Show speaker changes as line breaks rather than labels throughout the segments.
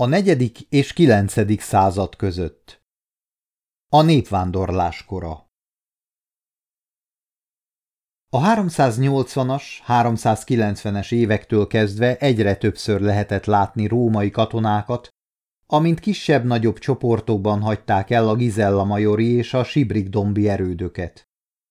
A negyedik és kilencedik század között A népvándorlás kora A 380-as, 390-es évektől kezdve egyre többször lehetett látni római katonákat, amint kisebb-nagyobb csoportokban hagyták el a Gizella majori és a Sibrik-dombi erődöket.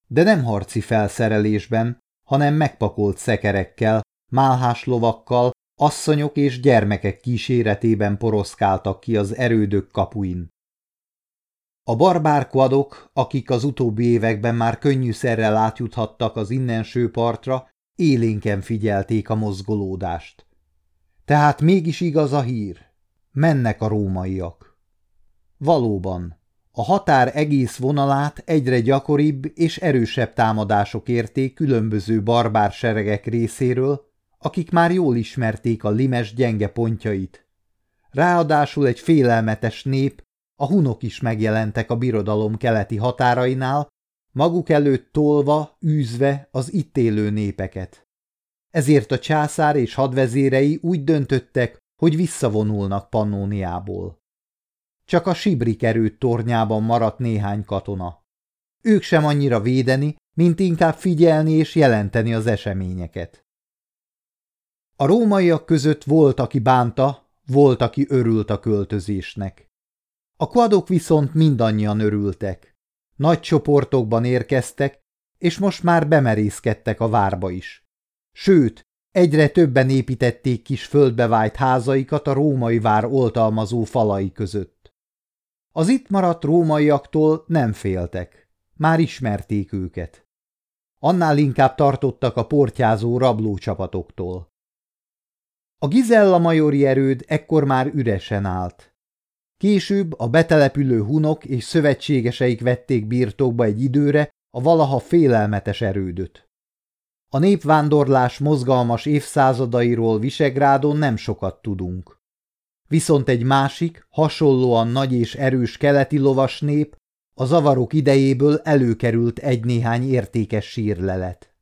De nem harci felszerelésben, hanem megpakolt szekerekkel, málhás lovakkal, asszonyok és gyermekek kíséretében poroszkáltak ki az erődök kapuin. A barbárkvadok, akik az utóbbi években már könnyűszerrel átjuthattak az innenső partra, élénken figyelték a mozgolódást. Tehát mégis igaz a hír. Mennek a rómaiak. Valóban, a határ egész vonalát egyre gyakoribb és erősebb támadások érték különböző barbár seregek részéről, akik már jól ismerték a limes gyenge pontjait. Ráadásul egy félelmetes nép, a hunok is megjelentek a birodalom keleti határainál, maguk előtt tolva, űzve az itt élő népeket. Ezért a császár és hadvezérei úgy döntöttek, hogy visszavonulnak Pannóniából. Csak a Sibrik erőt tornyában maradt néhány katona. Ők sem annyira védeni, mint inkább figyelni és jelenteni az eseményeket. A rómaiak között volt, aki bánta, volt, aki örült a költözésnek. A kvadok viszont mindannyian örültek. Nagy csoportokban érkeztek, és most már bemerészkedtek a várba is. Sőt, egyre többen építették kis földbevájt házaikat a római vár oltalmazó falai között. Az itt maradt rómaiaktól nem féltek, már ismerték őket. Annál inkább tartottak a portyázó rablócsapatoktól. A Gizella majori erőd ekkor már üresen állt. Később a betelepülő hunok és szövetségeseik vették birtokba egy időre a valaha félelmetes erődöt. A népvándorlás mozgalmas évszázadairól Visegrádon nem sokat tudunk. Viszont egy másik, hasonlóan nagy és erős keleti lovas nép a zavarok idejéből előkerült egy-néhány értékes sírlelet.